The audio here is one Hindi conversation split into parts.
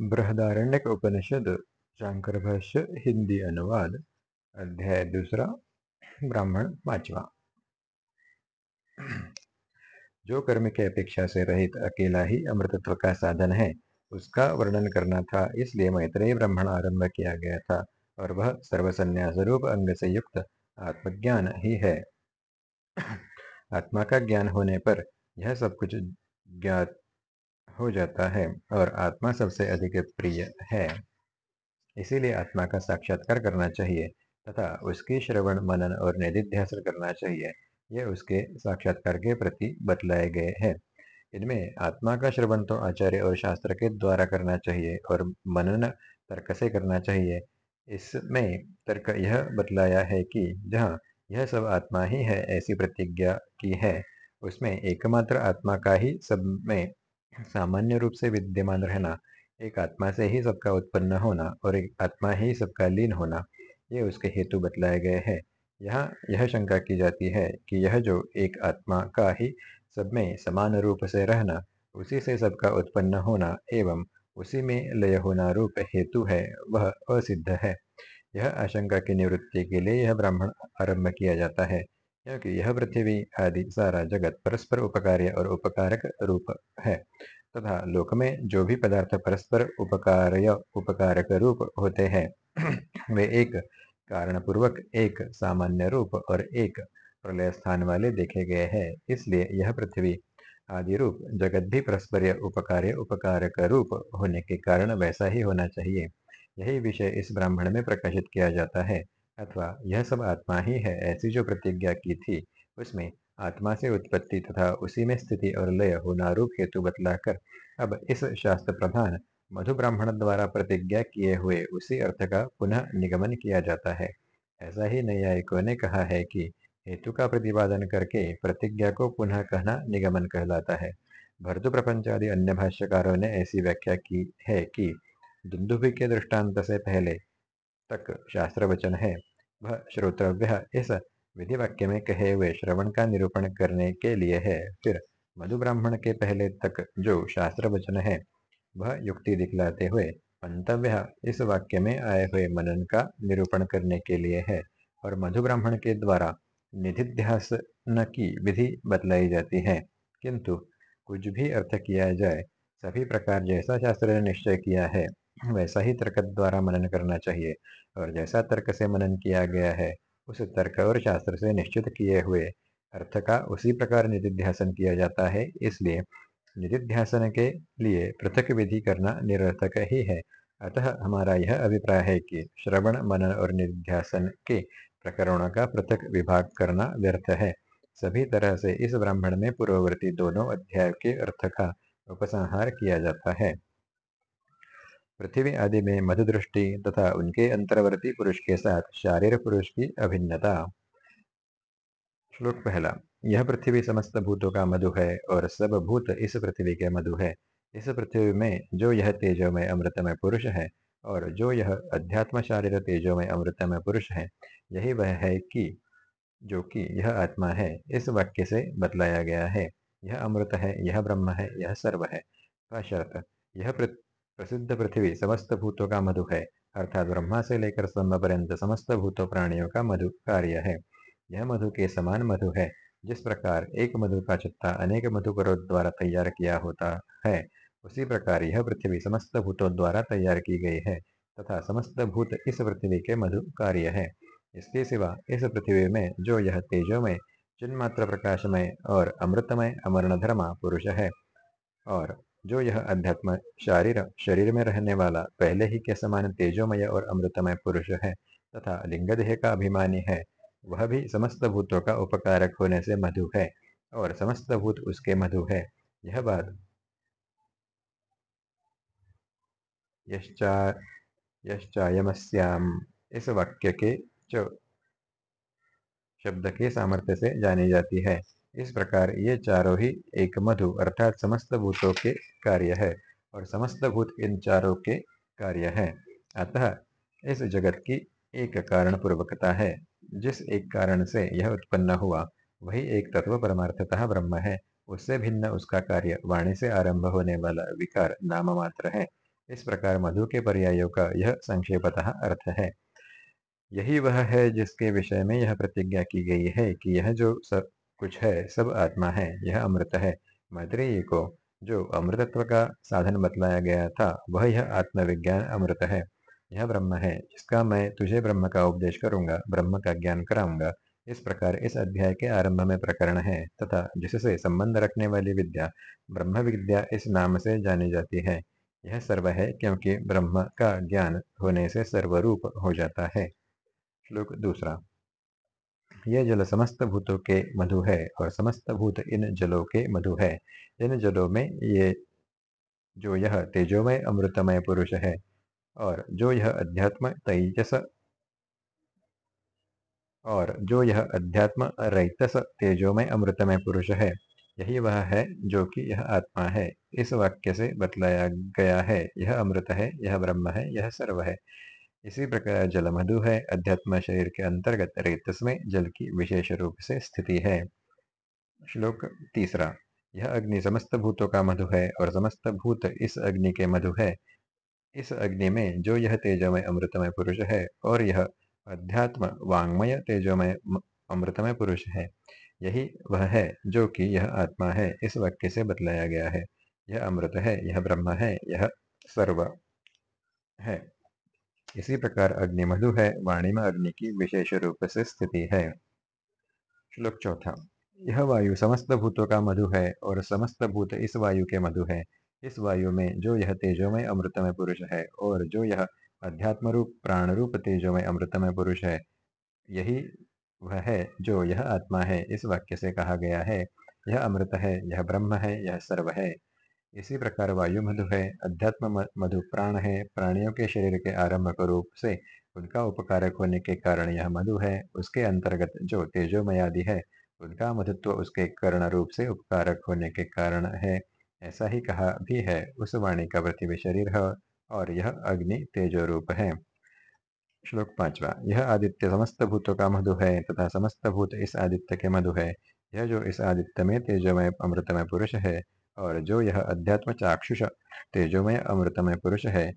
बृहदारण्यक उपनिषद, शांकर भाष्य, हिंदी अनुवाद, अध्याय दूसरा, ब्राह्मण पांचवा। जो कर्म के अपेक्षा से रहित अकेला ही अमृतत्व का साधन है, उसका वर्णन करना था, इसलिए मैत्रेय ब्राह्मण आरंभ किया गया था, और वह सर्वसन्यास रूप अंग से युक्त आत्मज्ञान ही है। आत्मा का ज्ञान होने पर यह सब कुछ ज्ञात हो जाता है और आत्मा सबसे अधिक प्रिय है। इसीलिए आत्मा का साक्षात्कार करना चाहिए तथा उसकी श्रवण, मनन और निधिध्यासन करना चाहिए। यह उसके साक्षात्कार के प्रति बतलाए गए हैं। इनमें आत्मा का श्रवण तो आचार्य और शास्त्र के द्वारा करना चाहिए और मनन तर्क से करना चाहिए। इसमें तर्क यह बतलाया है कि जहाँ यह सब आत्मा ही है ऐसी प्रतिज्ञा की है, उसमें एकमात्र आत्मा का ही सब में सामान्य रूप से विद्यमान रहना, एक आत्मा से ही सबका उत्पन्न होना और एक आत्मा ही सबका लीन होना, ये उसके हेतु बतलाए गए हैं। यहाँ यह शंका की जाती है कि यह जो एक आत्मा का ही सब में समान रूप से रहना, उसी से सबका उत्पन्न होना एवं उसी में लय होना रूप हेतु है, वह असिद्ध है। यह आशंका की निवृत्ति के लिए यह ब्राह्मण आरंभ किया जाता है। क्योंकि यह पृथ्वी आदि सारा जगत परस्पर उपकार्य और उपकारक रूप है। तथा लोक में जो भी पदार्थ परस्पर उपकार्य, उपकारक रूप होते हैं, वे एक कारण पूर्वक एक सामान्य रूप और एक प्रलय स्थान वाले देखे गए हैं। इसलिए यह पृथ्वी आदि रूप जगत भी परस्पर उपकार्य, उपकारक रूप होने के कारण वैसा ही होना चाहिए। यही विषय इस ब्राह्मण में प्रकाशित किया जाता है। अथवा यह सब आत्मा ही है ऐसी जो प्रतिज्ञा की थी, उसमें आत्मा से उत्पत्ति तथा उसी में स्थिति और लय होना रूप हेतु बतलाकर अब इस शास्त्र प्रधान मधु ब्राह्मण द्वारा प्रतिज्ञा किए हुए उसी अर्थ का पुनः निगमन किया जाता है। ऐसा ही न्यायिकों ने कहा है कि हेतु का प्रतिपादन करके प्रतिज्ञा को पुनः कहना निगमन कहलाता है। भरतु प्रपंच आदि अन्य भाष्यकारों ने ऐसी व्याख्या की है कि दुंदुभि के दृष्टांत से पहले तक शास्त्र वचन है। वह श्रोतव्य। इस विधि वाक्य में कहे हुए श्रवण का निरूपण करने के लिए है। फिर मधु ब्राह्मण के पहले तक जो शास्त्र वचन है, वह युक्ति दिखलाते हुए मंतव्य इस वाक्य में आए हुए मनन का निरूपण करने के लिए है और मधु ब्राह्मण के द्वारा निधिध्यासन की विधि बतलाई जाती है। किंतु, कुछ भी अर्थ किया जाए, सभी प्रकार जैसा शास्त्र ने निश्चय किया है। वैसा ही तर्क द्वारा मनन करना चाहिए। और जैसा तर्क से मनन किया गया है, उस तर्क और शास्त्र से निश्चित किए हुए अर्थ का उसी प्रकार निधिध्यासन किया जाता है। इसलिए निधिध्यासन के लिए पृथक विधि करना निरर्थक ही है। अतः हमारा यह अभिप्राय है कि श्रवण, मनन और निध्यासन के प्रकरणों का पृथक विभाग करना व्यर्थ है। सभी तरह से इस ब्राह्मण में पूर्ववर्ती दोनों अध्याय के अर्थ का उपसंहार किया जाता है। पृथ्वी आदि में मधुदृष्टि तथा उनके अंतर्वर्ती पुरुष के साथ शारीर पुरुष की अभिन्नता। श्लोक पहला, यह पृथ्वी समस्त भूतों का मधु है और सब भूत इस पृथ्वी के मधु है। इस पृथ्वी में जो यह तेजोमय अमृतमय पुरुष है और जो यह अध्यात्म शारीर तेजोमय अमृतमय पुरुष है, यही वह है कि, जो कि यह आत्मा है, इस वाक्य से बतलाया गया है। यह अमृत है, यह ब्रह्म है, यह सर्व है। यह प्रसिद्ध पृथ्वी समस्त भूतों का मधु है, अर्थात ब्रह्मा से लेकर स्तंभ पर्यंत समस्त भूतों प्राणियों का मधु कार्य है। यह मधु के समान मधु है, जिस प्रकार एक मधु का चत्ता अनेक मधुकरों द्वारा तैयार किया होता है, उसी प्रकार यह पृथ्वी समस्त भूतों द्वारा तैयार की गई है, तथा समस्त भूत इस पृथ्वी के मधु कार्य है। इसके सिवा इस पृथ्वी में जो यह तेजोमय, चिन्मात्र प्रकाशमय और अमृतमय अमरण धर्मा पुरुष है, और जो यह अध्यात्म शारीर, शरीर में रहने वाला पहले ही के समान तेजोमय और अमृतमय पुरुष है तथा लिंगदेह का अभिमानी है, वह भी समस्त भूतों का उपकारक होने से मधु है और समस्त भूत उसके मधु है। यह बात यश्चायमस्याम, इस वाक्य के शब्द के सामर्थ्य से जानी जाती है। इस प्रकार ये चारों ही एक मधु अर्थात समस्त भूतों के कार्य है और समस्त भूत इन चारों के कार्य है। अतः इस जगत की एक कारण पूर्वकता है। जिस एक कारण से यह उत्पन्न हुआ, वही एक तत्व परमार्थतः ब्रह्म है। उससे भिन्न उसका कार्य वाणी से आरंभ होने वाला विकार नाम मात्र है। इस प्रकार मधु के पर्यायों का यह संक्षेपतः अर्थ है। यही वह है जिसके विषय में यह प्रतिज्ञा की गई है कि यह जो कुछ है, सब आत्मा है, यह अमृत है। मैत्रेयी को जो अमृतत्व का साधन बतलाया गया था, वह यह आत्मविज्ञान अमृत है। यह ब्रह्म है, जिसका मैं तुझे ब्रह्म का उपदेश करूँगा, ब्रह्म का ज्ञान कराऊँगा। इस प्रकार इस अध्याय के आरंभ में प्रकरण है, तथा जिससे संबंध रखने वाली विद्या, ब्रह्म विद्या इस नाम से जानी जाती है। यह सर्व है, क्योंकि ब्रह्म का ज्ञान होने से सर्वरूप हो जाता है। श्लोक दूसरा। यह जल समस्त भूतों के मधु है और समस्त भूत इन जलों के मधु है। इन जलों में ये जो यह तेजोमय, अमृतमय पुरुष है और जो यह अध्यात्म तेजस और जो यह अध्यात्म रैतस तेजोमय, अमृतमय पुरुष है, यही वह है जो कि यह आत्मा है। इस वाक्य से बतलाया गया है, यह अमृत है, यह ब्रह्म है, यह सर्व है। इसी प्रकार जल मधु है, अध्यात्म शरीर के अंतर्गत रेतस में जल की विशेष रूप से स्थिति है। श्लोक तीसरा, यह अग्नि समस्त भूतों का मधु है और समस्त भूत इस अग्नि के मधु है। इस अग्नि में जो यह तेजोमय अमृतमय पुरुष है और यह अध्यात्म वांग्मय तेजोमय अमृतमय पुरुष है, यही वह है जो कि यह आत्मा है, इस वाक्य से बतलाया गया है। यह अमृत है, यह ब्रह्म है, यह सर्व है। इसी प्रकार अग्नि मधु है वाणी में अग्नि की विशेष रूप से स्थिति है। श्लोक चौथा, यह वायु समस्त भूतों का मधु है और समस्त भूत इस वायु के मधु है। इस वायु में जो यह तेजोमय अमृतमय पुरुष है और जो यह अध्यात्म रूप प्राण रूप तेजोमय अमृतमय पुरुष है, यही वह है जो यह आत्मा है, इस वाक्य से कहा गया है। यह अमृत है, यह ब्रह्म है, यह सर्व है। इसी प्रकार वायु मधु है, अध्यात्म मधु प्राण है, प्राणियों के शरीर के आरंभ रूप से उनका उपकारक होने के कारण यह मधु है, उसके अंतर्गत जो तेजोमयादि है, उनका मधुत्व उसके कर्ण रूप से उपकारक होने के कारण है, ऐसा ही कहा भी है, उस वाणी का पृथ्वी शरीर है और यह अग्नि तेजो रूप है। श्लोक पांचवा, यह आदित्य समस्त भूतों का मधु है तथा समस्त भूत इस आदित्य के मधु है, यह जो इस आदित्य में तेजोमय अमृतमय पुरुष है और जो यह अध्यात्म चाक्षुष तेजोमय, अमृतमय पुरुष है,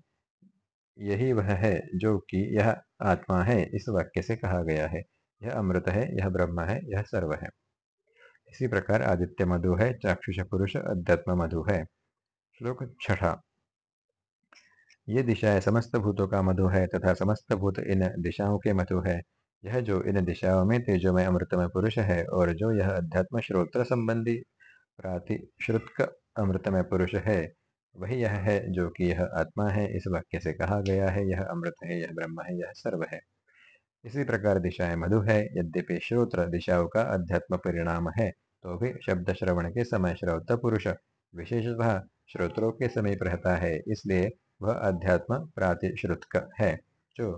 यही वह है जो कि यह आत्मा है, इस वाक्य से कहा गया है। यह अमृत है, यह ब्रह्म है, यह सर्व है। इसी प्रकार आदित्य मधु है, चाक्षुष पुरुष, अध्यात्म मधु है। श्लोक छठा। ये दिशाएँ समस्त भूतों का मधु है तथा समस्त भूत इन दिशाओं के मधु है। यह जो इन दिशाओं में तेजोमय, अमृतमय पुरुष है और जो यह अध्यात्म श्रोत्र संबंधी प्रातिश्रुतक अमृतमय पुरुष है। वही यह है जो कि यह आत्मा है, इस वाक्य से कहा गया है, यह अमृत है, यह ब्रह्म है, यह सर्व है। इसी प्रकार दिशाएँ मधु है, यद्यपि श्रोत्र दिशाओं का अध्यात्म परिणाम है तो भी शब्द श्रवण के समय श्रोत पुरुष विशेषतः श्रोत्रों के समीप रहता है, इसलिए वह अध्यात्म प्रातिश्रुतक है। जो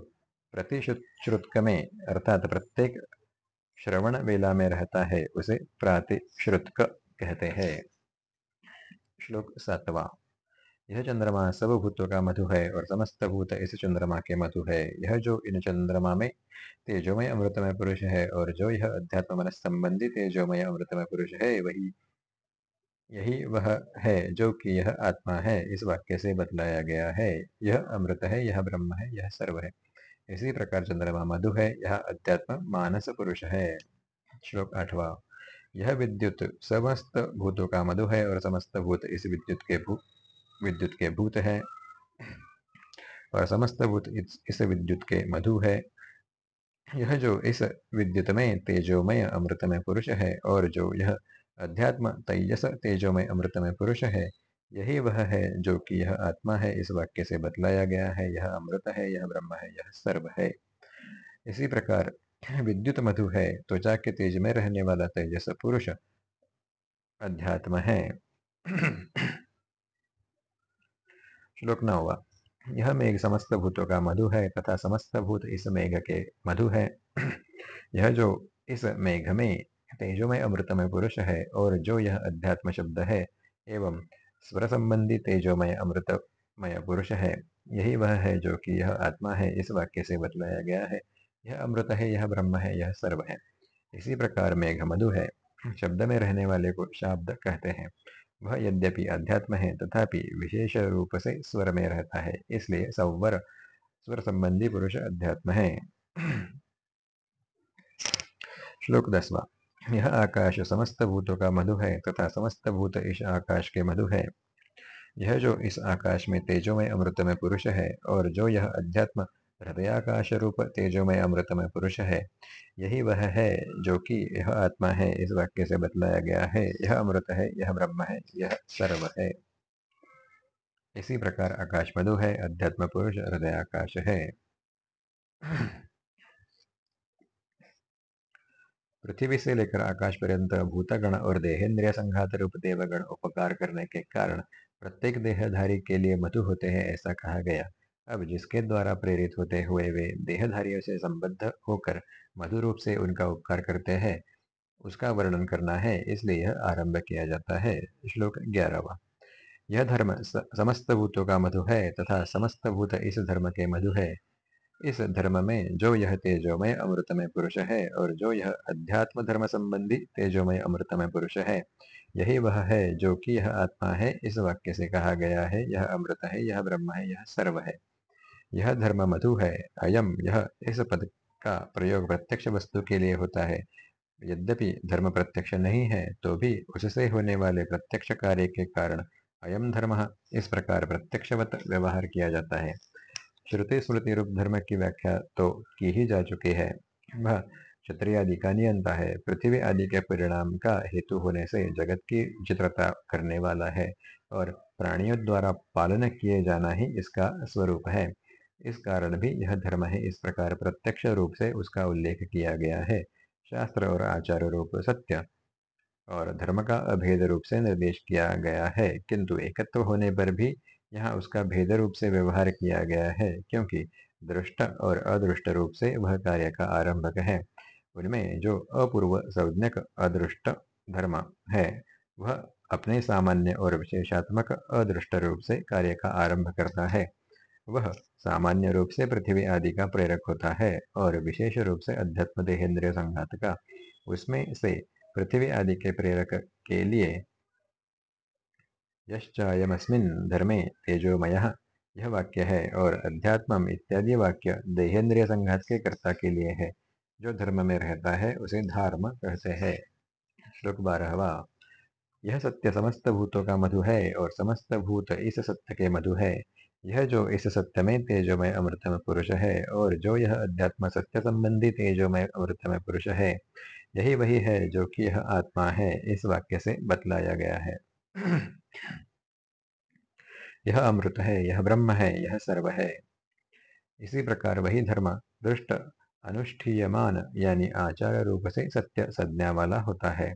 प्रतिश्रुतक में, अर्थात प्रत्येक श्रवण वेला में रहता है, उसे प्रातिश्रुतक कहते हैं। श्लोक सातवा। यह चंद्रमा सब भूतों का मधु है और समस्त भूत इस चंद्रमा के मधु है। यह जो इन चंद्रमा में तेजोमय अमृतमय पुरुष है और जो यह अध्यात्म मन संबंधी तेजोमय अमृतमय पुरुष है वही यही वह है जो कि यह आत्मा है इस वाक्य से बतलाया गया है। यह अमृत है यह ब्रह्म है यह सर्व है। इसी प्रकार चंद्रमा मधु है यह अध्यात्म मानस पुरुष है। श्लोक आठवा। यह विद्युत समस्त भूतों का मधु है और समस्त भूत इस विद्युत के भू, विद्युत के भूत है। और समस्त भूत इस विद्युत के मधु है। यह जो इस विद्युत में तेजोमय अमृतमय पुरुष है और जो यह अध्यात्म तेजस तेजोमय अमृतमय पुरुष है, यही वह है जो कि यह आत्मा है। इस वाक्य से बतलाया गया है, यह अमृत है, यह ब्रह्म है, यह सर्व है। इसी प्रकार विद्युत मधु है, त्वचा के तेज में रहने वाला तेजस पुरुष अध्यात्म है। श्लोक न हुआ, यह मेघ समस्त भूतों का मधु है तथा समस्त भूत इस मेघ के मधु है। यह जो इस मेघ में तेजोमय अमृतमय पुरुष है और जो यह अध्यात्म शब्द है एवं स्वर संबंधी तेजोमय अमृतमय पुरुष है, यही वह है जो कि यह आत्मा है, इस वाक्य से बतलाया गया है। यह अमृत है, यह ब्रह्म है, यह सर्व है। इसी प्रकार मेघ मधु है। शब्द में रहने वाले को शाब्द कहते हैं। वह यद्यपि अध्यात्म है, तथापि विशेष रूप से स्वर में रहता है, इसलिए सवर, स्वर संबंधी पुरुष अध्यात्म है। श्लोक दसवा। यह आकाश समस्त भूतों का मधु है, तथा समस्त भूत इस आकाश के मधु है। यह जो इस आकाश में तेजो में, अमृत में पुरुष है, और जो यह अध्यात्म हृदयाकाश रूप तेजोमय अमृतमय पुरुष है। यही वह है जो कि यह आत्मा है, इस वाक्य से बतलाया गया है। यह अमृत है, यह ब्रह्म है, यह सर्व है। इसी प्रकार आकाश मधु है, अध्यात्म पुरुष हृदय आकाश है। पृथ्वी से लेकर आकाश पर्यंत भूतगण और देहेंद्रिय संघात रूप देवगण उपकार करने के कारण प्रत्येक देहधारी के लिए मधु होते हैं, ऐसा कहा गया। अब जिसके द्वारा प्रेरित होते हुए वे देहधारियों से संबद्ध होकर मधु रूप से उनका उपकार करते हैं, उसका वर्णन करना है, इसलिए यह आरंभ किया जाता है। श्लोक ग्यारहवा। यह धर्म समस्त भूतों का मधु है तथा समस्त भूत इस धर्म के मधु है। इस धर्म में जो यह तेजोमय अमृतमय पुरुष है और जो यह अध्यात्म धर्म संबंधी तेजोमय अमृतमय पुरुष है, यही वह है जो कि यह आत्मा है, इस वाक्य से कहा गया है, यह अमृत है, यह ब्रह्म है, यह सर्व है। यह धर्म मधु है। अयम यह इस पद का प्रयोग प्रत्यक्ष वस्तु के लिए होता है। यद्यपि धर्म प्रत्यक्ष नहीं है तो भी उससे होने वाले प्रत्यक्ष कार्य के कारण अयम धर्म इस प्रकार प्रत्यक्षवत व्यवहार किया जाता है। श्रुति स्मृति रूप धर्म की व्याख्या तो की ही जा चुकी है। वह क्षत्रिय आदि का नियंता है। पृथ्वी आदि के परिणाम का हेतु होने से जगत की चित्रता करने वाला है और प्राणियों द्वारा पालन किए जाना ही इसका स्वरूप है। इस कारण भी यह धर्म है, इस प्रकार प्रत्यक्ष रूप से उसका उल्लेख किया गया है। शास्त्र और आचार रूप सत्य और धर्म का अभेद रूप से निर्देश किया गया है, किंतु एकत्व होने पर भी यहाँ उसका भेद रूप से व्यवहार किया गया है, क्योंकि दृष्ट और अदृष्ट रूप से वह कार्य का आरंभक है। उनमें जो अपूर्व, संज्ञक, अदृष्ट धर्म है, वह अपने सामान्य और विशेषात्मक अदृष्ट रूप से कार्य का आरंभ करता है। वह सामान्य रूप से पृथ्वी आदि का प्रेरक होता है और विशेष रूप से अध्यात्म देहेंद्रिय संघात का। उसमें से पृथ्वी आदि के प्रेरक के लिए यश्चायमस्मिन् धर्मे तेजोमय यह वाक्य है और अध्यात्म इत्यादि वाक्य देहेंद्रिय संघात के कर्ता के लिए है। जो धर्म में रहता है, उसे धर्म कहते हैं। श्लोक बारहवा। यह सत्य समस्त भूतों का मधु है और समस्त भूत इस सत्य के मधु है। यह जो इस सत्य में तेजोमय अमृतमय पुरुष है और जो यह अध्यात्म सत्य संबंधी तेजोमय अमृतमय पुरुष है, यही वही है जो कि यह आत्मा है, इस वाक्य से बतलाया गया है। यह अमृत है, यह ब्रह्म है, यह सर्व है। इसी प्रकार वही धर्म, दृष्ट, अनुष्ठीयमान, यानी आचार रूप से सत्य संज्ञा वाला होता है।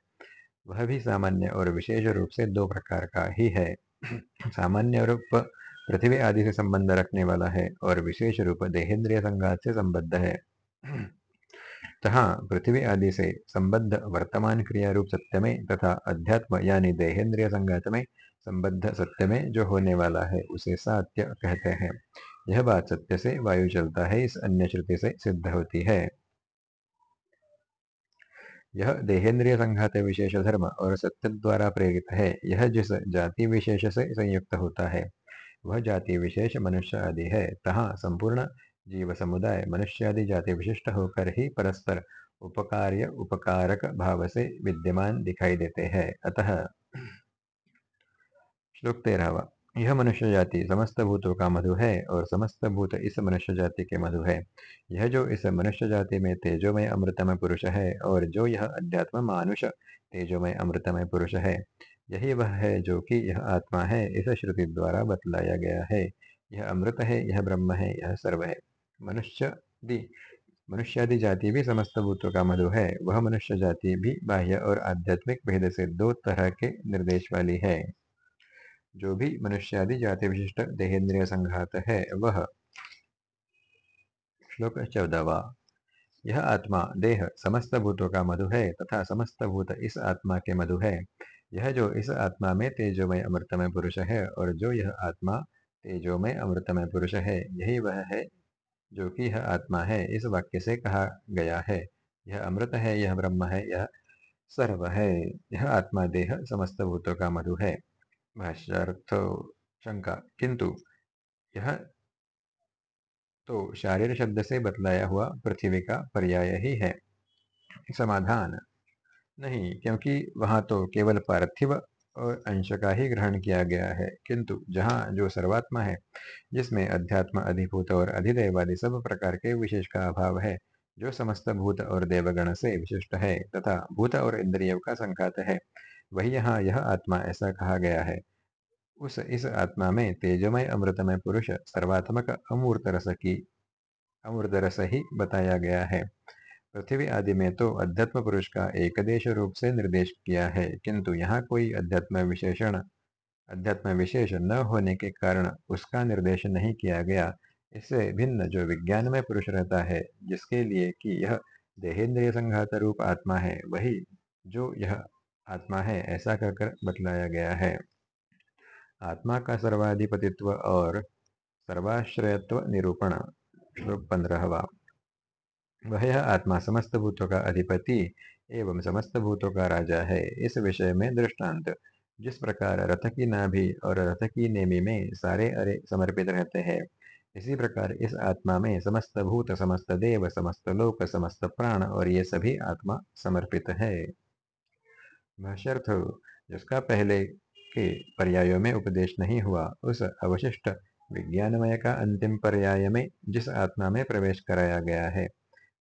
वह भी सामान्य और विशेष रूप से दो प्रकार का ही है। सामान्य रूप पृथ्वी आदि से संबंध रखने वाला है और विशेष रूप देहेंद्रिय संघात से संबद्ध है। तथा पृथ्वी आदि से संबद्ध वर्तमान क्रिया रूप सत्य में तथा अध्यात्म यानी देहेंद्रिय संघात में संबद्ध सत्य में जो होने वाला है, उसे सात्य कहते हैं। यह बात सत्य से वायु चलता है, इस अन्य श्रुति से सिद्ध होती है। यह देहेंद्रिय संघात विशेष धर्म और सत्य द्वारा प्रेरित है। यह जिस जाति विशेष से संयुक्त होता है वह जाति विशेष मनुष्य आदि है। तहा संपूर्ण जीव समुदाय मनुष्य आदि जाति विशिष्ट होकर ही परस्पर उपकार्य, उपकारक भाव से विद्यमान दिखाई देते हैं। अतः श्लोक तेरहवा। यह मनुष्य जाति समस्त भूतों का मधु है और समस्त भूत इस मनुष्य जाति के मधु है। यह जो इस मनुष्य जाति में तेजोमय अमृतमय पुरुष है और जो यह अध्यात्म मानुष तेजोमय अमृतमय पुरुष है। यही वह है जो कि यह आत्मा है, इस श्रुति द्वारा बतलाया गया है। यह अमृत है, यह ब्रह्म है, यह सर्व है। मनुष्य मनुष्यादि जाति भी समस्त भूतों का मधु है। वह मनुष्य जाति भी बाह्य और आध्यात्मिक भेद से दो तरह के निर्देश वाली है। जो भी मनुष्यादि जाति विशिष्ट देहेंद्रिय संघात है, वह श्लोक चौदहवा, यह आत्मा, देह, समस्त भूतों का मधु है तथा समस्त भूत इस आत्मा के मधु है। यह जो इस आत्मा में तेजोमय अमृतमय पुरुष है और जो यह आत्मा तेजोमय अमृतमय पुरुष है, यही वह है जो कि यह आत्मा है, इस वाक्य से कहा गया है। यह अमृत है, यह ब्रह्म है, यह सर्व है, यह आत्मा देह समस्त भूतों का मधु है। भाष्यार्थ शंका, किंतु यह तो शारीर शब्द से बतलाया हुआ पृथ्वी का पर्याय ही है। समाधान नहीं, क्योंकि वहाँ तो केवल पार्थिव और अंश का ही ग्रहण किया गया है। किंतु जहाँ जो सर्वात्मा है, जिसमें अध्यात्म अधिभूत और अधिदेवादि सब प्रकार के विशेष का अभाव है, जो समस्त भूत और देवगण से विशिष्ट है तथा भूत और इंद्रियों का संघात है, वही यहाँ यह आत्मा ऐसा कहा गया है। उस, इस आत्मा में तेजमय, अमृतमय पुरुष सर्वात्मक अमूर्त रस की अमृत रस ही बताया गया है। पृथ्वी आदि में तो अध्यात्म पुरुष का एकदेश रूप से निर्देश किया है, किंतु यहाँ कोई अध्यात्म विशेषण, अध्यात्म विशेष न होने के कारण उसका निर्देश नहीं किया गया। इससे भिन्न जो विज्ञान में पुरुष रहता है, जिसके लिए कि यह देहेंद्रिय संघात रूप आत्मा है, वही जो यह आत्मा है, ऐसा कहकर बतलाया गया है। आत्मा का सर्वाधिपतित्व और सर्वाश्रयत्व निरूपण, श्लोक पंद्रहवा। वह आत्मा समस्त भूतों का अधिपति एवं समस्त भूतों का राजा है। इस विषय में दृष्टांत। जिस प्रकार रथ की नाभि और रथ की नेमी में सारे अरे समर्पित रहते हैं, इसी प्रकार इस आत्मा में समस्त भूत, समस्त देव, समस्त लोक, समस्त प्राण और ये सभी आत्मा समर्पित है। जिसका पहले के पर्यायों में उपदेश नहीं हुआ, उस अवशिष्ट विज्ञानमय का अंतिम पर्याय में जिस आत्मा में प्रवेश कराया गया है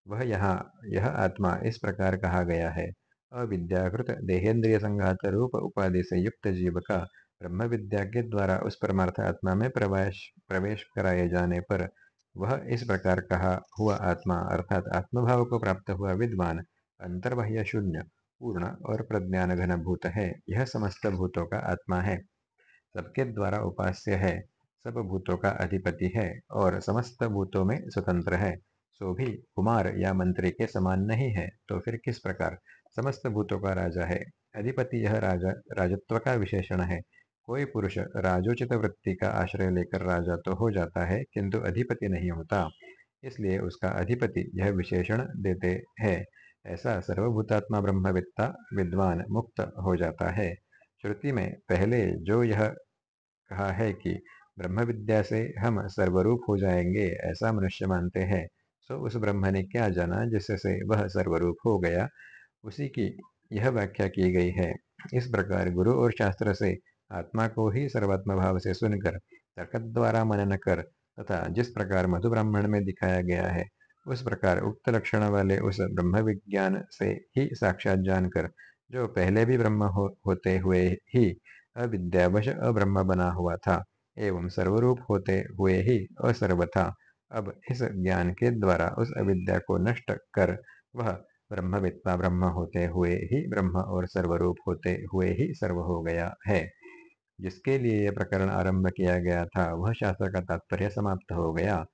वह यहाँ, यह आत्मा इस प्रकार कहा गया है। अविद्याकृत देहेंद्रिय संघात रूप उपाधि से युक्त जीव का ब्रह्म विद्या के द्वारा उस परमार्थ आत्मा में प्रवेश प्रवेश कराए जाने पर वह इस प्रकार कहा, हुआ आत्मा अर्थात आत्मभाव को प्राप्त हुआ विद्वान, अंतर्बाह्य शून्य, पूर्ण और प्रज्ञान घन भूत है। यह समस्त भूतों का आत्मा है। सबके द्वारा उपास्य है। सब भूतों का अधिपति है और समस्त भूतों में स्वतंत्र है। सो भी कुमार या मंत्री के समान नहीं है तो फिर किस प्रकार? समस्त भूतों का राजा है, अधिपति यह राजा, राजत्व का विशेषण है। कोई पुरुष राजोचित वृत्ति का आश्रय लेकर राजा तो हो जाता है, किंतु अधिपति नहीं होता। इसलिए उसका अधिपति यह विशेषण देते हैं। ऐसा सर्वभूतात्मा ब्रह्मविद्ता विद्वान मुक्त हो जाता है। श्रुति में पहले जो यह कहा है कि ब्रह्म विद्या से हम सर्वरूप हो जाएँगे, ऐसा मनुष्य मानते हैं। सो उस ब्रह्म ने क्या जाना जिससे वह सर्वरूप हो गया उसी की यह व्याख्या की गई है। इस प्रकार गुरु और शास्त्र से आत्मा को ही सर्वात्म भाव से सुनकर तर्क द्वारा मनन कर तथा जिस प्रकार मधु ब्राह्मण में दिखाया गया है उस प्रकार उक्त लक्षण वाले उस ब्रह्म विज्ञान से ही साक्षात जानकर जो पहले भी ब्रह्म हो, होते हुए ही अविद्यावश अब्रह्म बना हुआ था एवं सर्वरूप होते हुए ही असर्व था अब इस ज्ञान के द्वारा उस अविद्या को नष्ट कर वह ब्रह्मविद्ता ब्रह्म होते हुए ही ब्रह्म और सर्वरूप होते हुए ही सर्व हो गया है। जिसके लिए यह प्रकरण आरंभ किया गया था, वह शास्त्र का तात्पर्य समाप्त हो गया।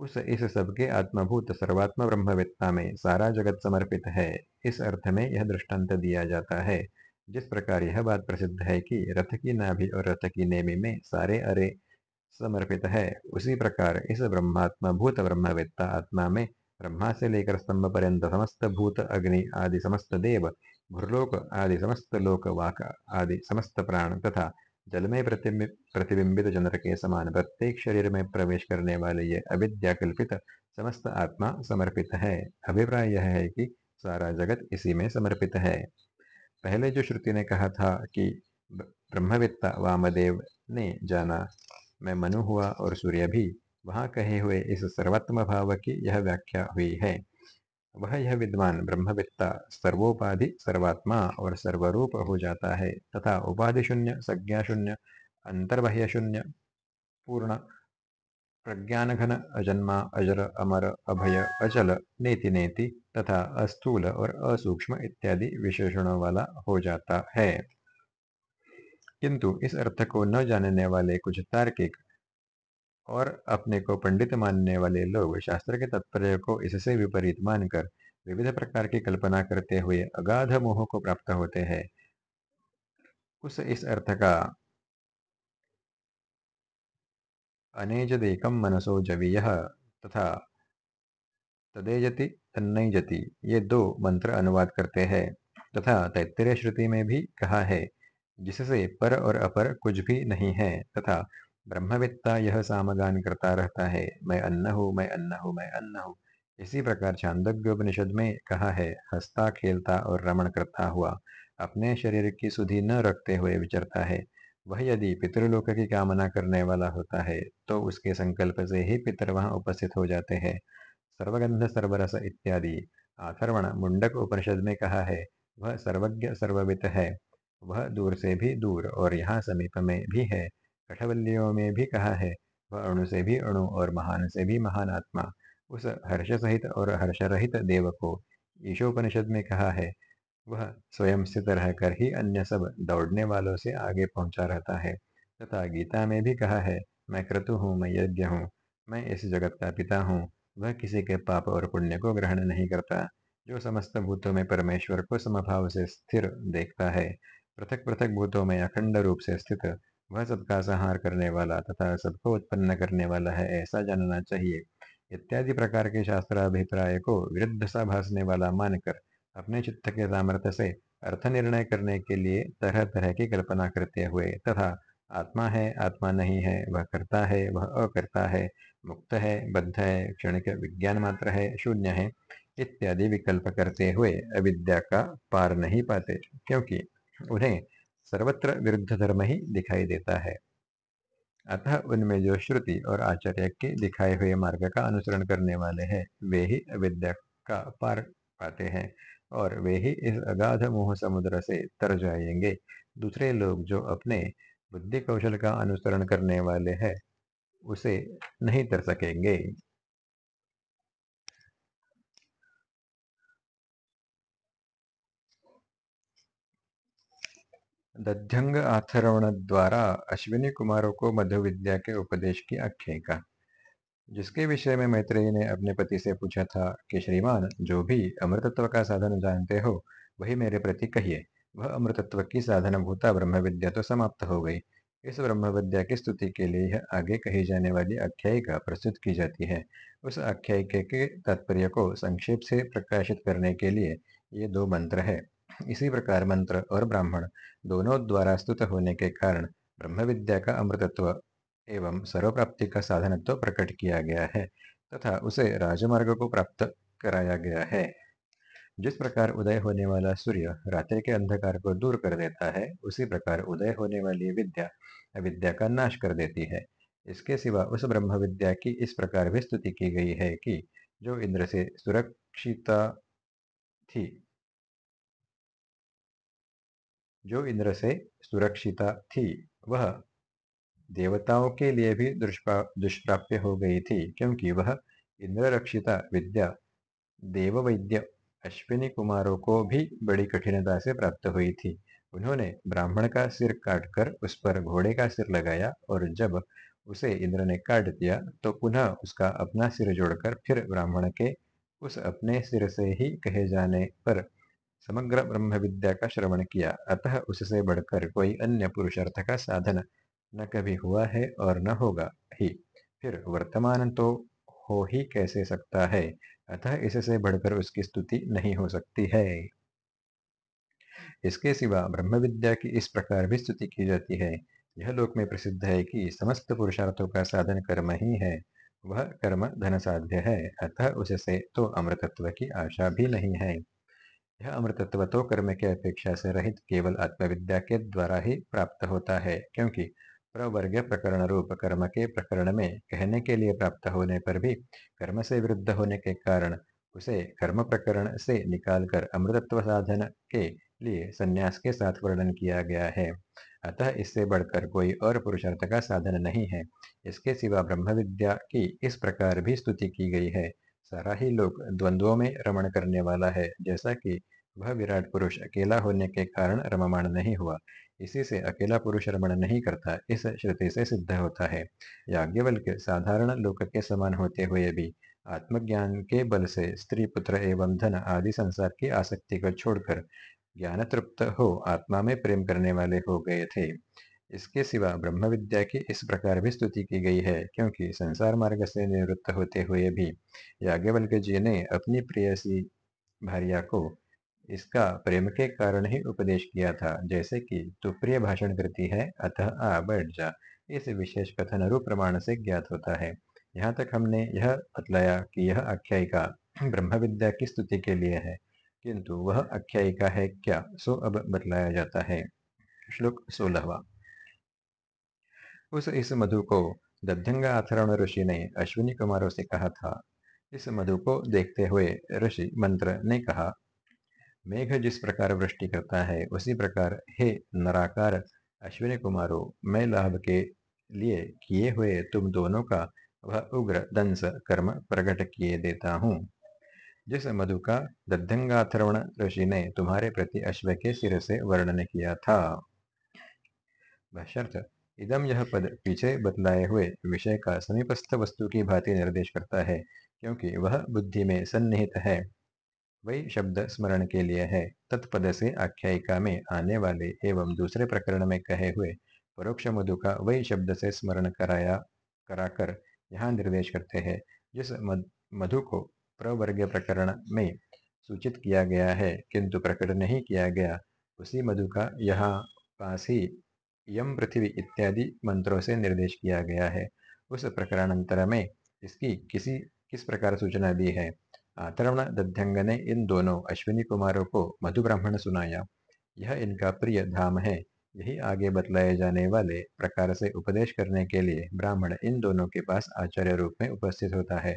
उस इस सबके आत्मभूत सर्वात्म ब्रह्मविद्ता में सारा जगत समर्पित है। इस अर्थ में यह दृष्टांत दिया जाता है। जिस प्रकार यह बात प्रसिद्ध है कि रथ की नाभि और रथ की नेमि में सारे अरे समर्पित है। उसी प्रकार इस ब्रह्मात्मा, भूत ब्रह्मवेत्ता आत्मा में ब्रह्मा से लेकर स्तंभ पर्यंत समस्त भूत, अग्नि आदि समस्त देव भूलोक आदि समस्त लोक, वाक आदि समस्त प्राण तथा जल में प्रतिबिंबित चंद्र के समान प्रत्येक शरीर में प्रवेश करने वाले ये अविद्याकल्पित समस्त आत्मा समर्पित है। अभिप्राय यह है कि सारा जगत इसी में समर्पित है। पहले जो श्रुति ने कहा था कि ब्रह्मवित्ता वामदेव ने जाना मैं मनु हुआ और सूर्य भी वहाँ कहे हुए इस सर्वात्म भाव की यह व्याख्या हुई है। वह यह विद्वान ब्रह्मवित्ता सर्वोपाधि, सर्वात्मा और सर्वरूप हो जाता है तथा उपाधि शून्य, संज्ञा शून्य, अंतर्बाह्य शून्य, पूर्ण प्रज्ञान घन अजन्मा, अजर, अमर, अभय, अचल, नेति नेति तथा अस्थूल और असूक्ष्म इत्यादि विशेषणों वाला हो जाता है। किंतु इस अर्थ को न जानने वाले कुछ तार्किक और अपने को पंडित मानने वाले लोग शास्त्र के तात्पर्य को इससे विपरीत मानकर विविध प्रकार की कल्पना करते हुए अगाध मोह को प्राप्त होते हैं। उस इस अर्थ का अनेजदेकम मनसो जवीय तथा तदेजति तन्नजति, ये दो मंत्र अनुवाद करते हैं तथा तैतरीय श्रुति में भी कहा है। जिससे पर और अपर कुछ भी नहीं है, तथा ब्रह्मविद्ता यह सामगान करता रहता है, मैं अन्न हूँ, मैं अन्न हूँ, मैं अन्न हूँ। इसी प्रकार छांदोग्योपनिषद में कहा है, हंसता, खेलता और रमण करता हुआ अपने शरीर की सुधि न रखते हुए विचरता है। वह यदि पितृलोक की कामना करने वाला होता है तो उसके संकल्प से ही पितर वहाँ उपस्थित हो जाते हैं। सर्वगंध, सर्वरस इत्यादि। आथर्वण मुंडक उपनिषद में कहा है, वह सर्वज्ञ सर्ववित है। वह दूर से भी दूर और यहाँ समीप में भी है। कठवल्लियों में भी कहा है, वह अणु से भी अणु और महान से भी महान आत्मा। उस हर्ष सहित और हर्ष रहित देव को ईशोपनिषद में कहा है, वह स्वयं स्थित रहकर ही अन्य सब दौड़ने वालों से आगे पहुँचा रहता है। तथा गीता में भी कहा है, मैं क्रतु हूँ, मैं यज्ञ हूँ, मैं इस जगत का पिता हूँ, वह किसी के पाप और पुण्य को ग्रहण नहीं करता, जो समस्त भूतों में परमेश्वर को समभाव से स्थिर देखता है। पृथक पृथक भूतों में अखंड रूप से स्थित, वह सबका संहार करने वाला तथा सबको उत्पन्न करने वाला है, ऐसा जानना चाहिए। इत्यादि प्रकार के शास्त्र अभिप्राय को विरुद्ध सा भासने वाला मानकर, अपने चित्त के सामर्थ्य से अर्थ निर्णय करने के लिए तरह तरह की कल्पना करते हुए, तथा आत्मा है, आत्मा नहीं है, वह करता है, वह अकर्ता है, मुक्त है, बद्ध है, क्षणिक विज्ञान मात्र है, शून्य है, इत्यादि विकल्प करते हुए अविद्या का पार नहीं पाते, क्योंकि उन्हें सर्वत्र विरुद्ध धर्म ही दिखाई देता है। अतः उनमें जो श्रुति और आचार्य के दिखाए हुए मार्ग का अनुसरण करने वाले हैं, वे ही अविद्या का पार पाते हैं और वे ही इस अगाध मोह समुद्र से तर जाएँगे। दूसरे लोग जो अपने बुद्धि कौशल का अनुसरण करने वाले हैं, उसे नहीं तर सकेंगे। दध्यंग आथर्वण द्वारा अश्विनी कुमारों को मधु विद्या के उपदेश की आख्यायिका जिसके विषय में मैत्रेयी ने अपने पति से पूछा था कि, श्रीमान, जो भी अमृतत्व का साधन जानते हो, वही मेरे प्रति कहिए। वह अमृतत्व की साधन भूता ब्रह्म विद्या तो समाप्त हो गई। इस ब्रह्म विद्या की स्तुति के लिए यह आगे कही जाने वाली आख्यायिका प्रस्तुत की जाती है। उस आख्यायिका के तात्पर्य को संक्षेप से प्रकाशित करने के लिए ये दो मंत्र है। इसी प्रकार मंत्र और ब्राह्मण दोनों द्वारा स्तुत होने के कारण ब्रह्म विद्या का अमृतत्व एवं सर्वप्राप्ति का साधन तो प्रकट किया गया है तथा उसे राजमार्ग को प्राप्त कराया गया है। जिस प्रकार उदय होने वाला सूर्य रात्रि के अंधकार को दूर कर देता है, उसी प्रकार उदय होने वाली विद्या अविद्या का नाश कर देती है। इसके सिवा उस ब्रह्म विद्या की इस प्रकार भी स्तुति की गई है कि जो इंद्र से सुरक्षिता थी जो इंद्र से सुरक्षिता थी, वह देवताओं के लिए भी दुष्प्राप्य हो गई थी, क्योंकि वह इंद्र रक्षिता विद्या, देववैद्य अश्विनी कुमारों को भी बड़ी कठिनता से प्राप्त हुई थी। उन्होंने ब्राह्मण का सिर काटकर उस पर घोड़े का सिर लगाया और जब उसे इंद्र ने काट दिया तो पुनः उसका अपना सिर जोड़कर फिर ब्राह्मण के उस अपने सिर से ही कहे जाने पर समग्र ब्रह्म विद्या का श्रवण किया। अतः उससे बढ़कर कोई अन्य पुरुषार्थ का साधन न कभी हुआ है और न होगा ही। फिर वर्तमान तो हो ही कैसे सकता है? अतः इससे बढ़कर उसकी स्तुति नहीं हो सकती है। इसके सिवा ब्रह्म विद्या की इस प्रकार भी स्तुति की जाती है। यह लोक में प्रसिद्ध है कि समस्त पुरुषार्थों का साधन कर्म ही है। वह कर्म धन साध्य है। अतः उससे तो अमृतत्व की आशा भी नहीं है। यह अमृतत्व तो कर्म के अपेक्षा से रहित केवल आत्मविद्या के द्वारा ही प्राप्त होता है, क्योंकि प्रवर्ग प्रकरण रूप कर्म के प्रकरण में कहने के लिए प्राप्त होने पर भी कर्म से विरुद्ध होने के कारण उसे कर्म प्रकरण से निकालकर अमृतत्व साधन के लिए संन्यास के साथ वर्णन किया गया है। अतः इससे बढ़कर कोई और पुरुषार्थ का साधन नहीं है। इसके सिवा ब्रह्म विद्या की इस प्रकार भी स्तुति की गई है। सारा ही लोग द्वंद्वों में रमण करने वाला है, जैसा कि वह विराट पुरुष अकेला होने के कारण रममाण नहीं हुआ। इसी से अकेला पुरुष रमण नहीं करता, इस श्रुति से सिद्ध होता है। याज्ञवल के साधारण लोक के समान होते हुए भी आत्मज्ञान के बल से स्त्री, पुत्र एवं धन आदि संसार की आसक्ति को छोड़कर ज्ञान तृप्त हो आत्मा में प्रेम करने वाले हो गए थे। इसके सिवा ब्रह्म विद्या की इस प्रकार भी स्तुति की गई है, क्योंकि संसार मार्ग से निवृत्त होते हुए भी याज्ञवल्क जी ने अपनी प्रियसी भार्या को इसका प्रेम के कारण ही उपदेश किया था, जैसे कि तू प्रिय भाषण करती है, अतः आ, बैठ जा। इस विशेष कथन रूप प्रमाण से ज्ञात होता है। यहाँ तक हमने यह बतलाया कि यह आख्यायिका ब्रह्म विद्या की स्तुति के लिए है, किंतु वह आख्यायिका है क्या, सो अब बतलाया जाता है। श्लोक सोलहवा। उस इस मधु को दध्यंगा अथर्वण ऋषि ने अश्विनी कुमारों से कहा था। इस मधु को देखते हुए ऋषि मंत्र ने कहा, मेघ जिस प्रकार वृष्टि करता है, उसी प्रकार हे नराकार अश्विनी कुमारों, मैं लाभ के लिए किए हुए तुम दोनों का वह उग्र दंस कर्म प्रकट किए देता हूँ। जिस मधु का दध्यंगाथर्वण ऋषि ने तुम्हारे प्रति अश्व के सिर से वर्णन किया था। इदम यह पद पीछे बतलाए हुए विषय का समीपस्थ वस्तु की भांति निर्देश करता है, क्योंकि वह बुद्धि में सन्निहित है। वही शब्द स्मरण के लिए है। तत्पद से आख्यायिका में आने वाले एवं दूसरे प्रकरण में कहे हुए परोक्ष मधु का वही शब्द से स्मरण कराया, कराकर यहाँ निर्देश करते हैं, जिस मधु को प्रवर्ग प्रकरण में सूचित किया गया है, किंतु प्रकट नहीं किया गया, उसी मधु का यहाँ पास ही यम पृथ्वी इत्यादि मंत्रों से निर्देश किया गया है। उस प्रकरणांतर में इसकी किसी, किस प्रकार सूचना दी है? आतरण दध्यंग ने इन दोनों अश्विनी कुमारों को मधु ब्राह्मण सुनाया। यह इनका प्रिय धाम है। यही आगे बतलाए जाने वाले प्रकार से उपदेश करने के लिए ब्राह्मण इन दोनों के पास आचार्य रूप में उपस्थित होता है।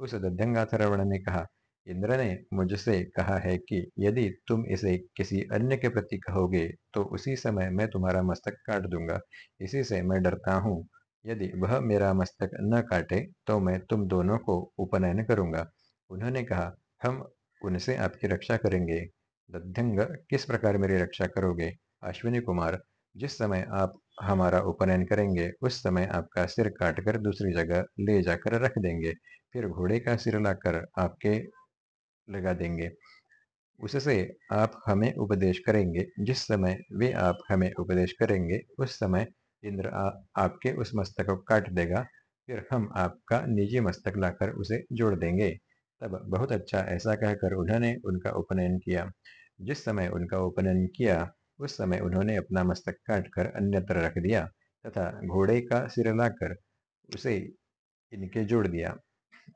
उस दध्यंगाथर्वण ने कहा इंद्र ने मुझसे कहा है कि यदि तुम इसे किसी अन्य के प्रति कहोगे तो उसी समय मैं तुम्हारा मस्तक काट दूँगा। इसी से मैं डरता हूँ। यदि वह मेरा मस्तक न काटे तो मैं तुम दोनों को उपनयन करूँगा। उन्होंने कहा, हम उनसे आपकी रक्षा करेंगे। दध्यंग किस प्रकार मेरी रक्षा करोगे? अश्विनी कुमार, जिस समय आप हमारा उपनयन करेंगे, उस समय आपका सिर काटकर दूसरी जगह ले जाकर रख देंगे। फिर घोड़े का सिर लाकर आपके लगा देंगे। उससे आप हमें उपदेश करेंगे जिस समय वे आप हमें उपदेश करेंगे उस समय इंद्र आ, आपके उस मस्तक को काट देगा फिर हम आपका निजी मस्तक लाकर उसे जोड़ देंगे। तब बहुत अच्छा ऐसा कहकर उन्होंने उनका उपनयन किया। जिस समय उनका उपनयन किया उस समय उन्होंने अपना मस्तक काटकर अन्यत्र रख दिया तथा घोड़े का सिर लाकर उसे इनके जोड़ दिया।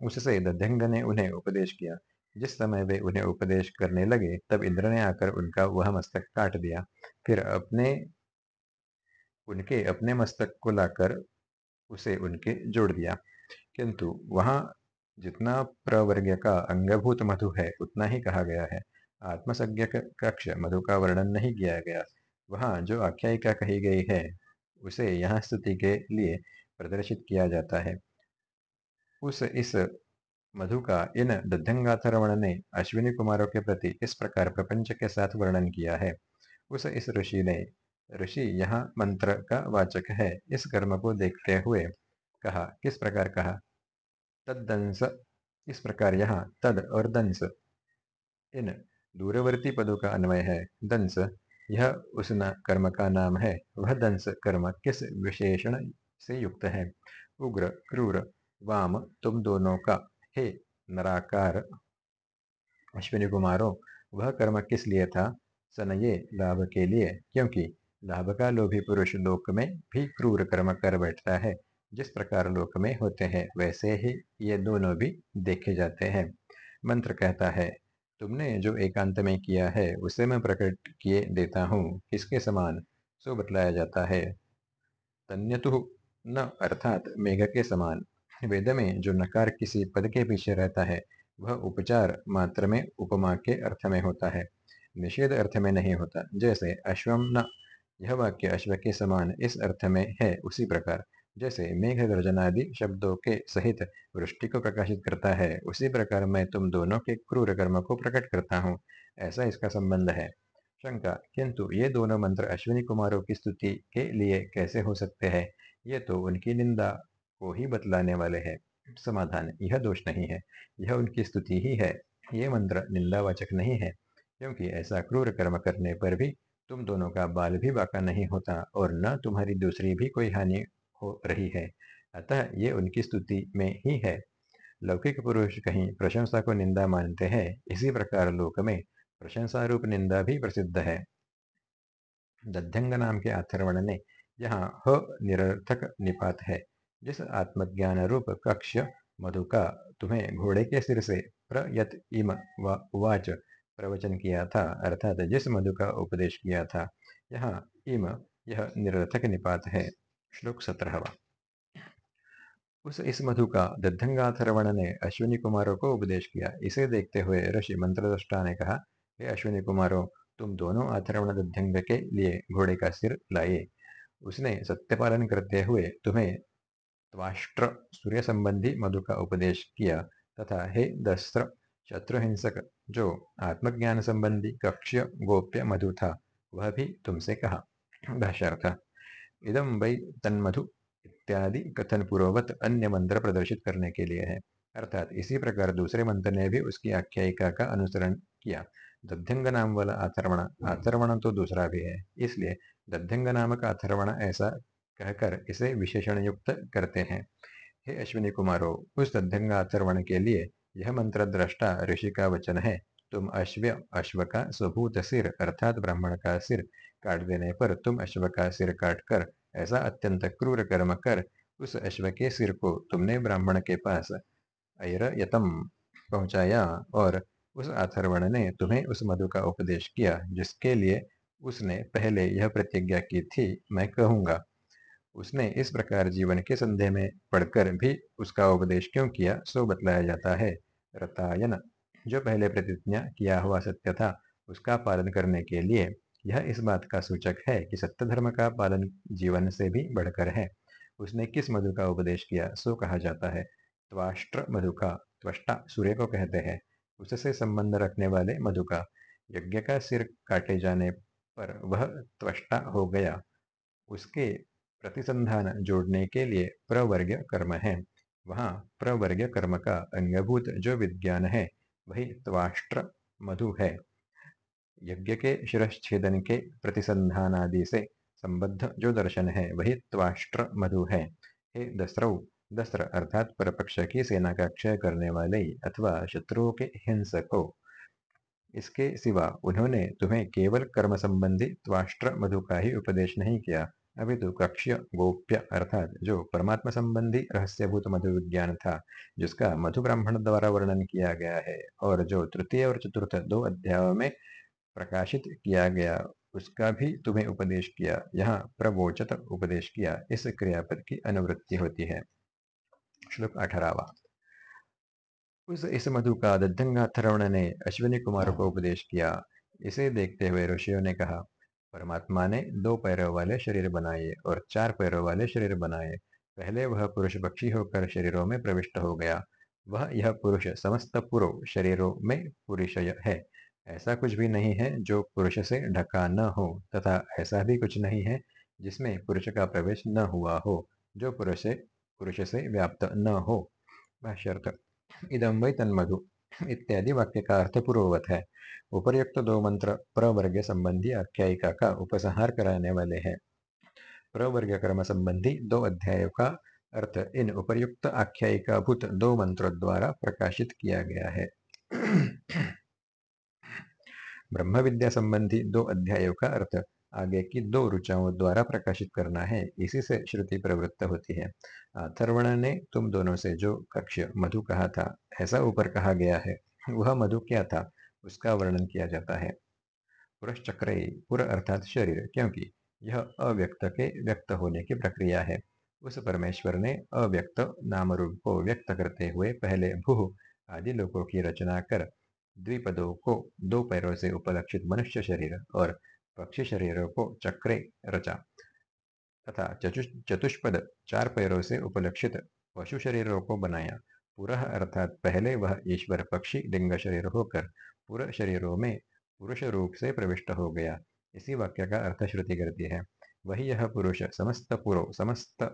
उससे दध्यंग ने उन्हें उपदेश किया। जिस समय वे उन्हें उपदेश करने लगे, तब इंद्र ने आकर उनका वह मस्तक काट दिया। फिर अपने, उनके अपने मस्तक को लाकर उसे उनके जोड़ दिया। किंतु वहाँ जितना प्रवर्ग का अंगभूत मधु है, उतना ही कहा गया है। आत्मसज्ञ कक्ष मधु का वर्णन नहीं किया गया। वहाँ जो आख्यायिका कही गई है, उसे यहाँ स्तुति के लिए प्रदर्शित किया जाता है। उस, इस मधु का इन दध्यंगाथर्वण ने अश्विनी कुमारों के प्रति इस प्रकार प्रपंच के साथ वर्णन किया है। उस इस ऋषि ने, ऋषि, यहाँ मंत्र का वाचक है, इस कर्म को देखते हुए कहा, किस प्रकार कहा? तदंस इस प्रकार यहाँ, तद और दंस इन दूरवर्ती पदों का अन्वय है। दंस यह उस कर्म का नाम है। वह दंस कर्म किस विशेषण से युक्त है? उग्र, क्रूर, वाम, तुम दोनों का। हे नराकार, अश्विनी कुमारों, वह कर्म किस लिए था? सनये, लाभ के लिए। क्योंकि लाभ का लोभी पुरुष लोक में भी क्रूर कर्म कर बैठता है। जिस प्रकार लोक में होते हैं, वैसे ही ये दोनों भी देखे जाते हैं। मंत्र कहता है, तुमने जो एकांत में किया है, उसे मैं प्रकट किए देता हूँ। किसके समान? सो बतलाया जाता है। तन्यतु न, अर्थात मेघ के समान। वेद में जो नकार किसी पद के पीछे रहता है, वह उपचार मात्र में उपमा के अर्थ में होता है। निषेध अर्थ में नहीं होता, जैसे अश्वम न, यह वाक्य अश्व के समान इस अर्थ में है उसी प्रकार। जैसे मेघ गर्जनादि शब्दों के सहित वृष्टि को प्रकाशित करता है, उसी प्रकार मैं तुम दोनों के क्रूर कर्म को प्रकट करता हूँ, ऐसा इसका संबंध है। शंका, किंतु ये दोनों मंत्र अश्विनी कुमारों की स्तुति के लिए कैसे हो सकते हैं? ये तो उनकी निंदा को ही बतलाने वाले हैं। समाधान, यह दोष नहीं है, यह उनकी स्तुति ही है, ये मंत्र निंदावाचक नहीं है, क्योंकि ऐसा क्रूर कर्म करने पर भी तुम दोनों का बाल भी बाका नहीं होता और न तुम्हारी दूसरी भी कोई हानि हो रही है। अतः ये उनकी स्तुति में ही है। लौकिक पुरुष कहीं प्रशंसा को निंदा मानते हैं, इसी प्रकार लोक में प्रशंसा रूप निंदा भी प्रसिद्ध है। दध्यंग नाम के आथर्वण ने यहाँ ह निरर्थक निपात है। जिस आत्मज्ञान रूप कक्ष मधु का तुम्हें घोड़े के सिर से प्रयत इम व उवाच प्रवचन किया था, अर्थात जिस मधु का उपदेश किया था, यहाँ इम, यह निरर्थक निपात है। श्लोक सत्रहवा। उस इस मधु का दद्धंगाथर्वण ने अश्विनी कुमारों को उपदेश किया। इसे देखते हुए ऋषि मंत्रदृष्टा ने कहा, हे अश्विनी कुमारों, तुम दोनों अथर्वण दध्यंग के लिए घोड़े का सिर लाए। उसने सत्यपालन करते हुए तुम्हें त्वाष्ट्र सूर्य संबंधी मधु का उपदेश किया तथा हे दस्त्र, शत्रुहिंसक, जो आत्मज्ञान संबंधी कक्ष्य गोप्य मधु था, वह भी तुमसे कहा। भाष्यार्थ इदम वै तन्मधु इत्यादि कथन पूर्ववत अन्य मंत्र प्रदर्शित करने के लिए है। अर्थात इसी प्रकार दूसरे मंत्र ने भी उसकी आख्यायिका का अनुसरण किया। दध्यंग नाम वाला अथर्वण अथर्वण तो दूसरा भी है, इसलिए दध्यंग नामक अथर्वण ऐसा कहकर इसे विशेषण युक्त करते हैं। हे अश्विनी कुमारो, उस अथर्वण के लिए यह मंत्र दृष्टा ऋषि का वचन है। तुम अश्व अश्व का स्वभूत सिर अर्थात ब्राह्मण का सिर काट देने पर तुम अश्व का सिर काट कर ऐसा अत्यंत क्रूर कर्म कर, उस अश्व के सिर को तुमने ब्राह्मण के पास यतम पहुँचाया और उस अथर्वण ने तुम्हें उस मधु का उपदेश किया, जिसके लिए उसने पहले यह प्रतिज्ञा की थी, मैं कहूँगा। उसने इस प्रकार जीवन के संदेह में पढ़कर भी उसका उपदेश क्यों किया, सो बतलाया जाता है। रतायन, जो पहले प्रतिज्ञा किया हुआ सत्य था, उसका पालन करने के लिए यह इस बात का सूचक है कि सत्य धर्म का पालन जीवन से भी बढ़कर है। उसने किस मधु का उपदेश किया, सो कहा जाता है। त्वाष्ट्र मधु का, त्वष्टा सूर्य को कहते हैं। उससे संबंध रखने वाले मधु का, यज्ञ का सिर काटे जाने पर वह त्वष्टा हो गया। उसके प्रतिसंधान जोड़ने के लिए प्रवर्ग कर्म है। वहाँ प्रवर्ग कर्म का अंगभूत जो विज्ञान है, वही त्वाष्ट्र मधु है। यज्ञ के शिरच्छेदन के प्रतिसंधान आदि से संबद्ध जो दर्शन है, वही त्वाष्ट्र मधु है। हे दस्रव दस्त्र अर्थात परपक्ष की सेना का क्षय करने वाले अथवा शत्रुओं के हिंसको इसके सिवा उन्होंने तुम्हें केवल कर्म संबंधी त्वाष्ट्र मधु का ही उपदेश नहीं किया। अभी तो कक्ष्य गोप्य अर्थात जो परमात्मा संबंधी रहस्यभूत मधु विज्ञान था, जिसका मधु ब्राह्मण द्वारा वर्णन किया गया है और जो तृतीय और चतुर्थ दो अध्यायों में प्रकाशित किया गया, उसका भी तुम्हें उपदेश किया, यहाँ प्रवोचत उपदेश किया, इस क्रियापद की अनुवृत्ति होती है। श्लोक अठारहवा। उस इस मधु का दद्धंगाथर्वण ने अश्विनी कुमार को उपदेश किया। इसे देखते हुए ऋषियों ने कहा परमात्मा ने दो पैरों वाले शरीर बनाए और चार पैरों वाले शरीर बनाए। पहले वह पुरुष पक्षी होकर शरीरों में प्रविष्ट हो गया। वह यह पुरुष समस्त पुरो शरीरों में पुरुष है। ऐसा कुछ भी नहीं है जो पुरुष से ढका न हो तथा ऐसा भी कुछ नहीं है जिसमें पुरुष का प्रवेश न हुआ हो, जो पुरुष पुरुष से व्याप्त न हो। भाष्यर्थ इदम वै तन्मधु। इत्यादि वाक्य का अर्थ पूर्ववत है। उपर्युक्त दो मंत्र प्रवर्ग संबंधी आख्यायिका का उपसंहार कराने वाले हैं। प्रवर्ग कर्म संबंधी दो अध्यायों का अर्थ इन उपर्युक्त आख्यायिका भूत दो मंत्रों द्वारा प्रकाशित किया गया है। ब्रह्म विद्या संबंधी दो अध्यायों का अर्थ आगे की दो रुचाओं द्वारा प्रकाशित करना है, इसी से श्रुति प्रवृत्त होती है। अथर्वण ने तुम दोनों से जो कक्ष मधु कहा था, ऐसा ऊपर कहा गया है, वह मधु क्या था, उसका वर्णन किया जाता है। पुरश्चक्र, पुर अर्थात शरीर, क्योंकि यह अव्यक्त के व्यक्त होने की प्रक्रिया है। उस परमेश्वर ने अव्यक्त नाम रूप को व्यक्त करते हुए पहले भू आदि लोगों की रचना कर, द्विपदों को दो पैरों से उपलक्षित मनुष्य शरीर और पक्षी शरीरों को चक्रे रचा। तथा चतुष्पद चार पैरों से उपलक्षित पशु शरीरों को बनाया। पुरः अर्थात पहले वह ईश्वर पक्षी लिंग शरीर होकर पुर शरीरों में पुरुष रूप से प्रविष्ट हो गया। इसी वाक्य का अर्थ श्रुति करती है। वही यह पुरुष समस्त पुरो, समस्त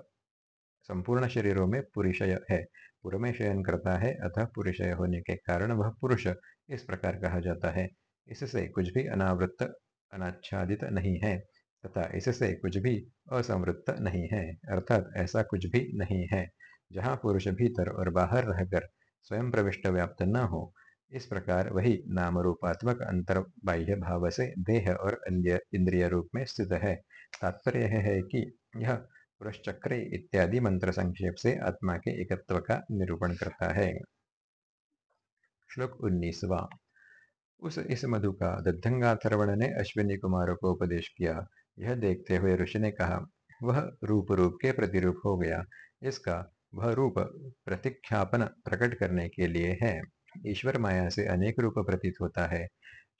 संपूर्ण शरीरों में पुरुषय है। पुर में शयन करता है, अतः पुरुषय होने के कारण वह पुरुष इस प्रकार कहा जाता है। इससे कुछ भी अनावृत अनाच्छादित नहीं है तथा इससे कुछ भी असंवृत्त नहीं है, अर्थात ऐसा कुछ भी नहीं है, जहाँ पुरुष भीतर और बाहर रहकर स्वयं प्रविष्ट व्याप्त न हो। इस प्रकार वही नाम रूपात्मक अंतर बाह्य भाव से देह और अन्य इंद्रिय रूप में स्थित है। तात्पर्य है कि यह पुरश्चक्र इत्यादि मंत्र संक्षेप से आत्मा के एकत्व का निरूपण करता है। श्लोक उन्नीसवा। उस, इस मधु का दद्धंगाथर्वण ने अश्विनी कुमारों को उपदेश किया। यह देखते हुए ऋषि ने कहा, वह रूप रूप के प्रतिरूप हो गया। इसका वह रूप प्रतिख्यापन प्रकट करने के लिए है। ईश्वर माया से अनेक रूप प्रतीत होता है।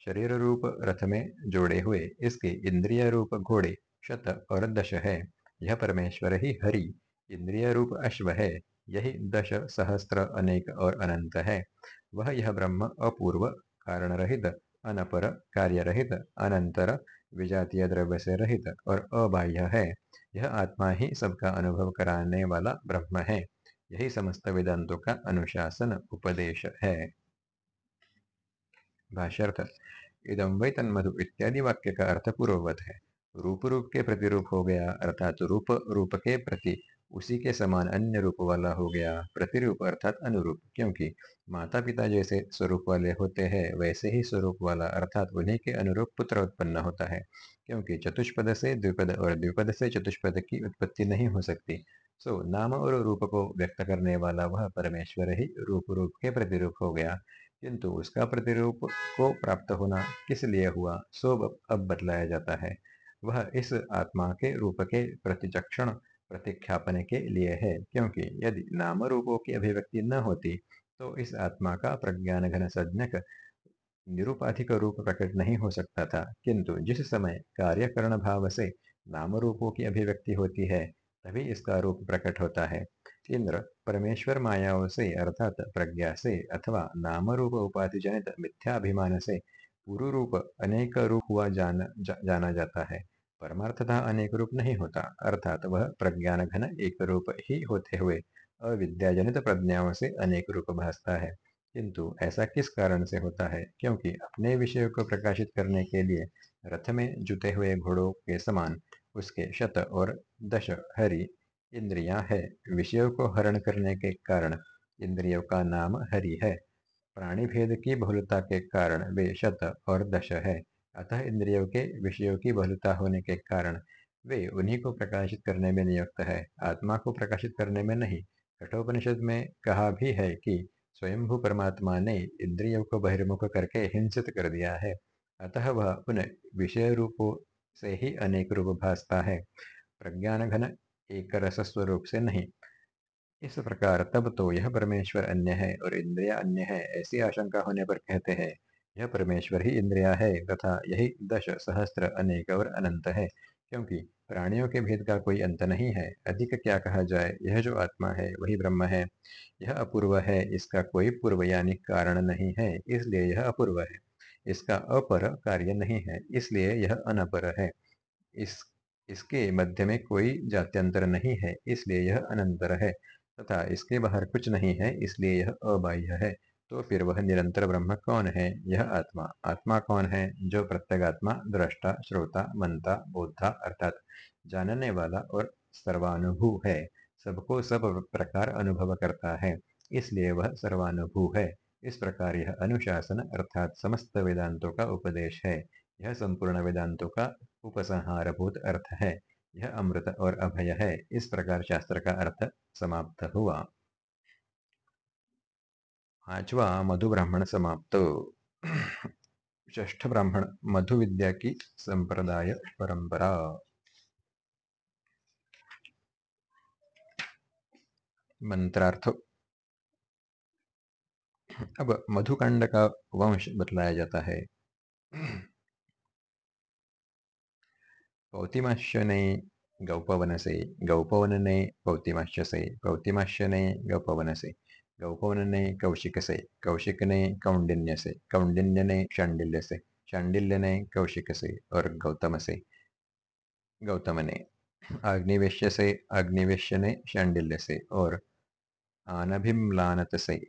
शरीर रूप रथ में जोड़े हुए, इसके इंद्रिय रूप घोड़े शत और दश है। यह परमेश्वर ही हरि इंद्रिय रूप अश्व है। यही दश सहस्त्र अनेक और अनंत है। वह यह ब्रह्म अपूर्व कारण रहित अनपर कार्य रहित अनंतर विजातीय द्रव्य से रहित और अबाह्य है। यह आत्मा ही सबका अनुभव कराने वाला ब्रह्म है। यही समस्त वेदांतों का अनुशासन उपदेश है। भाष्यर्थ इदम वै तन्मधु इत्यादि वाक्य का अर्थ पूर्ववत है। रूप रूप के प्रतिरूप हो गया, अर्थात रूप रूप के प्रति उसी के समान अन्य रूप वाला हो गया, प्रतिरूप अर्थात अनुरूप, क्योंकि माता पिता जैसे स्वरूप वाले होते हैं, वैसे ही स्वरूप वाला अर्थात उन्हीं के अनुरूप पुत्र उत्पन्न होता है, क्योंकि चतुष्पद से द्विपद और द्विपद से चतुष्पद की उत्पत्ति नहीं हो सकती। सो नाम और रूप को व्यक्त करने वाला वह परमेश्वर ही रूप रूप के प्रतिरूप हो गया, किंतु उसका प्रतिरूप को प्राप्त होना किस लिए हुआ, सो अब बतलाया जाता है। वह इस आत्मा के रूप के प्रतिचक्षण प्रतिख्यापन के लिए है क्योंकि यदि नाम रूपों की अभिव्यक्ति न होती तो इस आत्मा का प्रज्ञान घन सज्ञक निरूपाधिक रूप प्रकट नहीं हो सकता था। किंतु जिस समय कार्यकरण भाव से नाम रूपों की अभिव्यक्ति होती है तभी इसका रूप प्रकट होता है। इंद्र परमेश्वर मायाओं से अर्थात प्रज्ञा से अथवा नाम रूप उपाधि जनित मिथ्याभिमान से पूर्व रूप अनेक रूप हुआ जान, जा, जाना जाता है। परमार्थता अनेक रूप नहीं होता। अर्थात वह प्रज्ञान घन एक रूप ही होते हुए, अविद्याजनित प्रज्ञाओं से अनेक रूप भासता है। किंतु ऐसा किस कारण से होता है? क्योंकि अपने विषय को प्रकाशित करने के लिए रथ में जुटे हुए घोड़ों के समान उसके शत और दश हरि इंद्रियाँ है। विषयों को हरण करने के कारण इंद्रियों का नाम हरि है। प्राणी भेद की बहुलता के कारण वे शत और दश है। अतः इंद्रियों के विषयों की बहुलता होने के कारण। वे उन्हीं को प्रकाशित करने में नियुक्त है, आत्मा को प्रकाशित करने में नहीं। कठोपनिषद में कहा भी है कि स्वयंभू परमात्मा ने इंद्रियों को बहिर्मुख करके हिंसित कर दिया है। अतः वह उन विषय रूपों से ही अनेक रूप भासता है। प्रज्ञान घन एक रस स्वरूप से नहीं। इस प्रकार तब तो यह परमेश्वर अन्य है और इंद्रिया अन्य है, ऐसी आशंका होने पर कहते हैं यह परमेश्वर ही इंद्रिया है, तथा यही दश सहस्त्र अनेक और अनंत है। क्योंकि प्राणियों के भेद का कोई अंत नहीं है, अधिक क्या कहा जाए, यह जो आत्मा है, वही ब्रह्म है। यह अपूर्व है, इसका कोई पूर्व यानी कारण नहीं है, इसलिए यह अपूर्व है। इसका अपर कार्य नहीं है, इसलिए यह अनपर है। इस, इसके मध्य में कोई जात्यंतर नहीं है, इसलिए यह अनंतर है, तथा इसके बाहर कुछ नहीं है, इसलिए यह अबाह्य है। तो फिर वह निरंतर ब्रह्म कौन है? यह आत्मा। आत्मा कौन है? जो प्रत्यगात्मा दृष्टा, श्रोता, मनता बोधा अर्थात जानने वाला और सर्वानुभू है। सबको सब प्रकार अनुभव करता है, इसलिए वह सर्वानुभू है। इस प्रकार यह अनुशासन अर्थात समस्त वेदांतों का उपदेश है। यह संपूर्ण वेदांतों का उपसंहारभूत अर्थ है। यह अमृत और अभय है। इस प्रकार शास्त्र का अर्थ समाप्त हुआ। पांचवा मधु ब्राह्मण समाप्त ष्ठ ब्राह्मण मधु विद्या की संप्रदाय परंपरा। मंत्रार्थ। अब मधुकांड का वंश बतलाया जाता है। पौतिमाश्य ने गौपवन से गौपवन ने पौतिमाश्य से पौतिमाश्य ने गौपवन से गौपवन ने कौशिक से कौशिक ने कौंडिन्य से कौंडिन्य ने शांडिल्य से शांडिल्य ने कौशिक से और गौतम से गौतम ने अग्निवेश्य से अग्निवेश्य ने शांडिल्य से और आनभिम्लानत से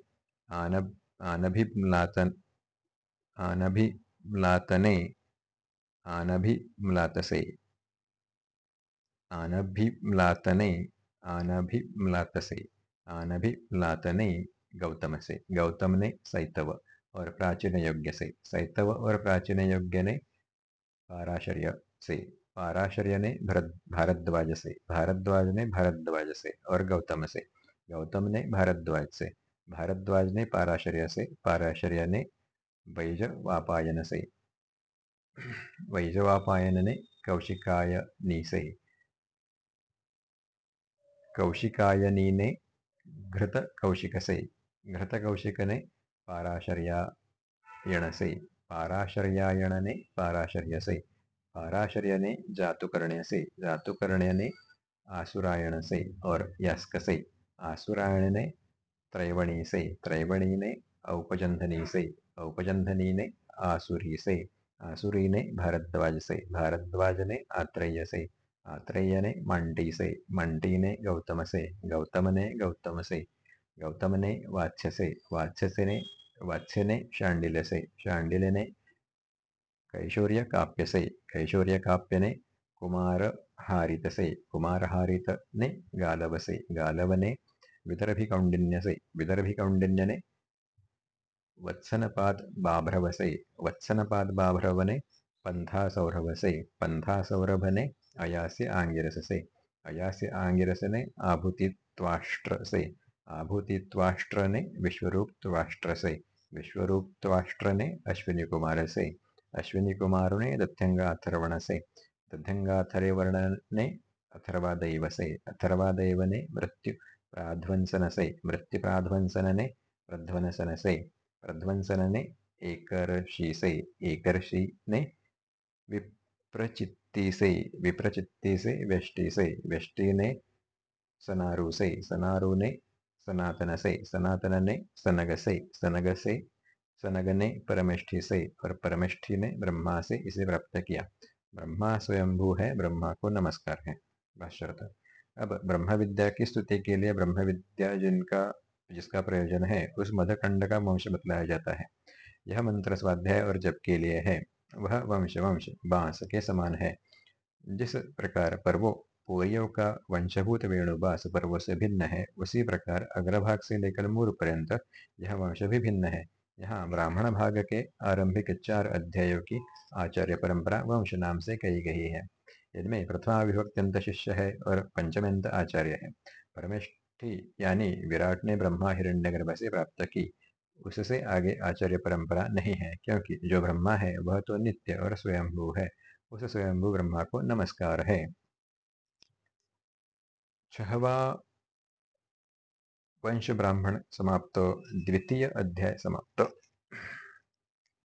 आनभ आनभिम्लातन आनभिम्लातने आनभिम्लात से आनभिम्लातने आनभिम्लात से आनभिलातने गौतम से गौतम ने सैतव और प्राचीन यज्ञ से सैतव और प्राचीन यज्ञ ने पाराशर्य से पाराशर्य ने भरत भारद्वाज से भारद्वाज ने भारद्वाज से और गौतम से गौतम ने भारद्वाज से भारद्वाज ने पाराशर्य से पाराशर्य ने वैजवापायन से वैजवापायन ने कौशिकायनी से कौशिकायनी ने घृत कौशिक से घृत कौशिक ने पाराशर्यायण से पाराशर्यायण ने पाराशर्य से पाराशर्य ने जातुकर्ण्य से जातुकर्ण्य ने आसुरायण से और यस्क से आसुरायण ने त्रैवणी से त्रैवणी ने औपजंधनी से औपजंधनी ने आसुरी से आसुरी ने भारद्वाज से भारद्वाज ने आत्रेय से शांडिल ने कैशोर्य काप्य से कैशोर्य काप्य ने कुमार हारित से कुमार हारित ने गालव से गालव ने विदर्भी कौंडिन्य से विदर्भी कौंडिन्य ने वत्सनपाद बाभ्रव से वत्सनपाद बाभ्रव ने पंथा सौरभ से पंथा सौरभ ने अयास्य आंगिरस से। अयास्य आंगिरस ने आभूतित्वाष्ट्र से। आभूतित्वाष्ट्र ने विश्वरूप त्वाष्ट्र से। विश्वरूप त्वाष्ट्र ने अश्विनी कुमार से। अश्विनी कुमार ने दत्यंगा अथर्वण से। दध्यंगा अथर्वर्ण ने अथर्वादैव से। अथर्वादैव ने मृत्यु प्राध्वंसन से। मृत्यु प्राध्वंसन ने प्रध्वंसन से। प्रध्वंसन ने एकर्षि से। एकर्षि ने से विप्रचित्ति से व्यष्टि से व्यष्टि ने सनारु से सनारु ने सनातन से सनातन ने सनग से सनग से सनग ने परमेष्ठि से और परमेष्ठि ने ब्रह्मा से इसे प्राप्त किया। ब्रह्मा स्वयंभू है, ब्रह्मा को नमस्कार है। भाष्यर्थ अब ब्रह्म विद्या की स्तुति के लिए ब्रह्म विद्या जिनका, जिसका प्रयोजन है, उस मधखंड का वंश बतलाया जाता है। यह मंत्र स्वाध्याय और जप के लिए है। वह वंश वंश बाँस के समान है। जिस प्रकार पर्वो पूरियों का वंशभूत वेणु वेणुबास पर्वों से भिन्न है, उसी प्रकार अग्रभाग से लेकर मूल पर्यंत यह वंश भी भिन्न है। यहाँ ब्राह्मण भाग के आरंभिक चार अध्यायों की आचार्य परंपरा वंश नाम से कही गई है। इनमें प्रथमा विभक्त्यंत शिष्य है और पंचमंत आचार्य है। परमेष्ठी यानी विराट ने ब्रह्मा हिरण्यगर्भ से प्राप्त की। उससे आगे आचार्य परंपरा नहीं है, क्योंकि जो ब्रह्मा है, वह तो नित्य और स्वयंभू है। उस स्वयंभू ब्रह्मा को नमस्कार है। छहवा वंश ब्राह्मण समाप्त, द्वितीय अध्याय समाप्त।